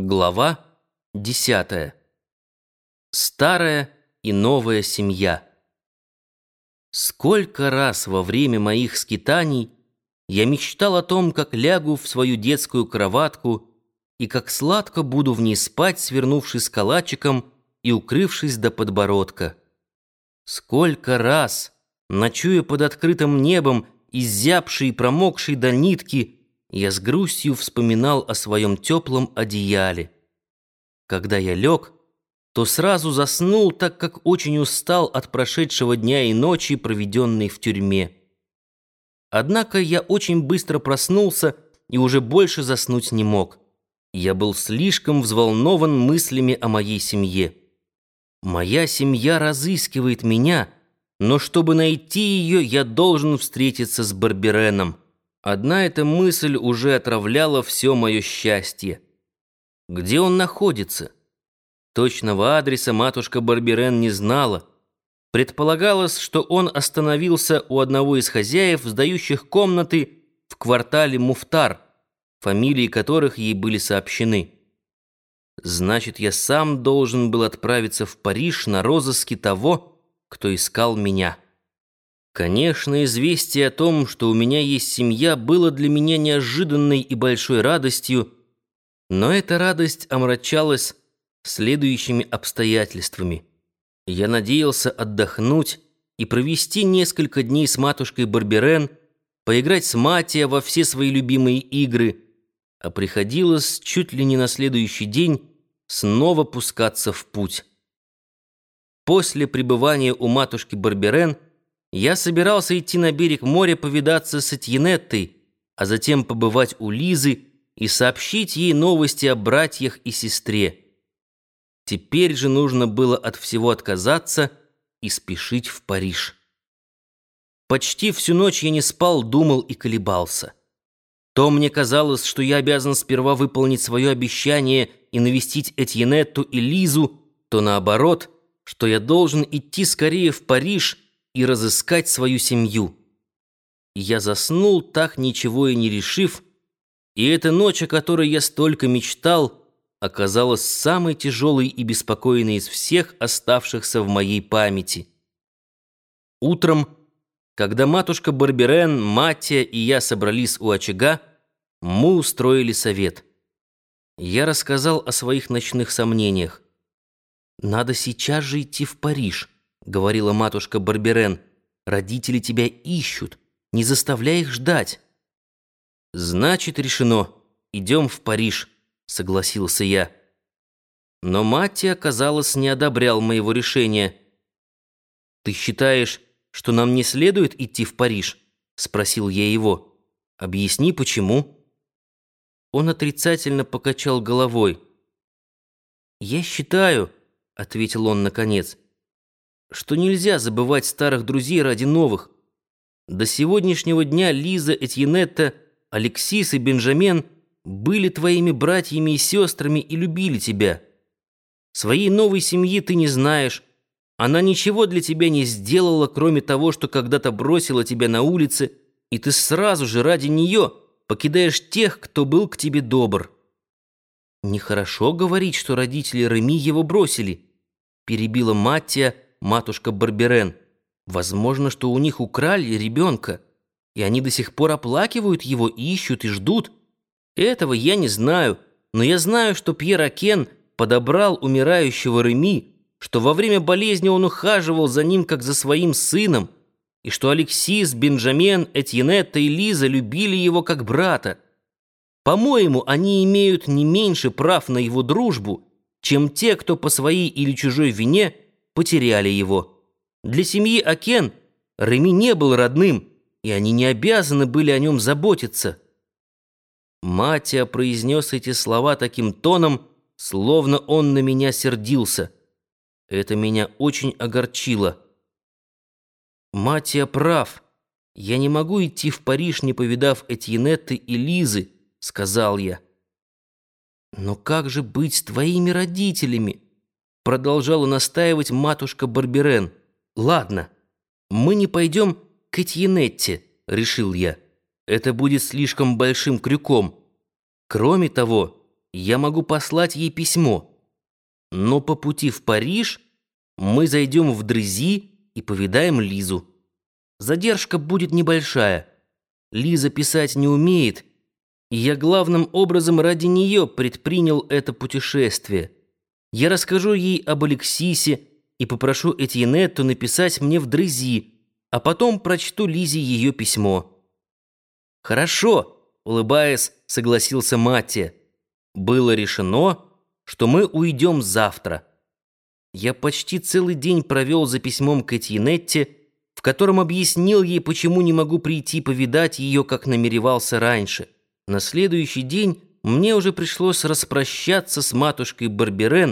Глава 10. Старая и новая семья. Сколько раз во время моих скитаний я мечтал о том, как лягу в свою детскую кроватку и как сладко буду в ней спать, свернувшись калачиком и укрывшись до подбородка. Сколько раз, ночуя под открытым небом, изябший и промокший до нитки, я с грустью вспоминал о своем теплом одеяле. Когда я лег, то сразу заснул, так как очень устал от прошедшего дня и ночи, проведенной в тюрьме. Однако я очень быстро проснулся и уже больше заснуть не мог. Я был слишком взволнован мыслями о моей семье. Моя семья разыскивает меня, но чтобы найти ее, я должен встретиться с Барбереном. Одна эта мысль уже отравляла все мое счастье. Где он находится? Точного адреса матушка Барберен не знала. Предполагалось, что он остановился у одного из хозяев, сдающих комнаты в квартале Муфтар, фамилии которых ей были сообщены. Значит, я сам должен был отправиться в Париж на розыске того, кто искал меня. Конечно, известие о том, что у меня есть семья, было для меня неожиданной и большой радостью, но эта радость омрачалась следующими обстоятельствами. Я надеялся отдохнуть и провести несколько дней с матушкой Барберен, поиграть с Матия во все свои любимые игры, а приходилось чуть ли не на следующий день снова пускаться в путь. После пребывания у матушки Барберен – я собирался идти на берег моря повидаться с Этьенеттой, а затем побывать у Лизы и сообщить ей новости о братьях и сестре. Теперь же нужно было от всего отказаться и спешить в Париж. Почти всю ночь я не спал, думал и колебался. То мне казалось, что я обязан сперва выполнить свое обещание и навестить Этьенетту и Лизу, то наоборот, что я должен идти скорее в Париж и разыскать свою семью. Я заснул, так ничего и не решив, и эта ночь, о которой я столько мечтал, оказалась самой тяжелой и беспокойной из всех оставшихся в моей памяти. Утром, когда матушка Барберен, Матия и я собрались у очага, мы устроили совет. Я рассказал о своих ночных сомнениях. «Надо сейчас же идти в Париж», говорила матушка Барберен. Родители тебя ищут, не заставляй их ждать. Значит, решено. Идем в Париж, согласился я. Но Матти, оказалось, не одобрял моего решения. Ты считаешь, что нам не следует идти в Париж? спросил я его. Объясни, почему? Он отрицательно покачал головой. Я считаю, ответил он наконец, что нельзя забывать старых друзей ради новых. До сегодняшнего дня Лиза, Этьенетта, Алексис и Бенджамен были твоими братьями и сестрами и любили тебя. Своей новой семьи ты не знаешь. Она ничего для тебя не сделала, кроме того, что когда-то бросила тебя на улице, и ты сразу же ради нее покидаешь тех, кто был к тебе добр. Нехорошо говорить, что родители Реми его бросили, перебила Маттия, матушка Барберен. Возможно, что у них украли ребенка, и они до сих пор оплакивают его, ищут и ждут. Этого я не знаю, но я знаю, что Пьер Акен подобрал умирающего Реми, что во время болезни он ухаживал за ним, как за своим сыном, и что Алексис, Бенджамен, Этьенетта и Лиза любили его как брата. По-моему, они имеют не меньше прав на его дружбу, чем те, кто по своей или чужой вине – потеряли его. Для семьи Акен Реми не был родным, и они не обязаны были о нем заботиться. Матя произнес эти слова таким тоном, словно он на меня сердился. Это меня очень огорчило. Матия прав. Я не могу идти в Париж, не повидав Этьенетты и Лизы, сказал я. Но как же быть с твоими родителями? Продолжала настаивать матушка Барберен. «Ладно, мы не пойдем к Этьенетте», — решил я. «Это будет слишком большим крюком. Кроме того, я могу послать ей письмо. Но по пути в Париж мы зайдем в Дрези и повидаем Лизу. Задержка будет небольшая. Лиза писать не умеет, и я главным образом ради нее предпринял это путешествие. Я расскажу ей об Алексисе и попрошу Этьенетту написать мне в Дрези, а потом прочту Лизе ее письмо. «Хорошо», — улыбаясь, согласился Матти. «Было решено, что мы уйдем завтра». Я почти целый день провел за письмом к Этьенетте, в котором объяснил ей, почему не могу прийти повидать ее, как намеревался раньше. На следующий день мне уже пришлось распрощаться с матушкой Барберен,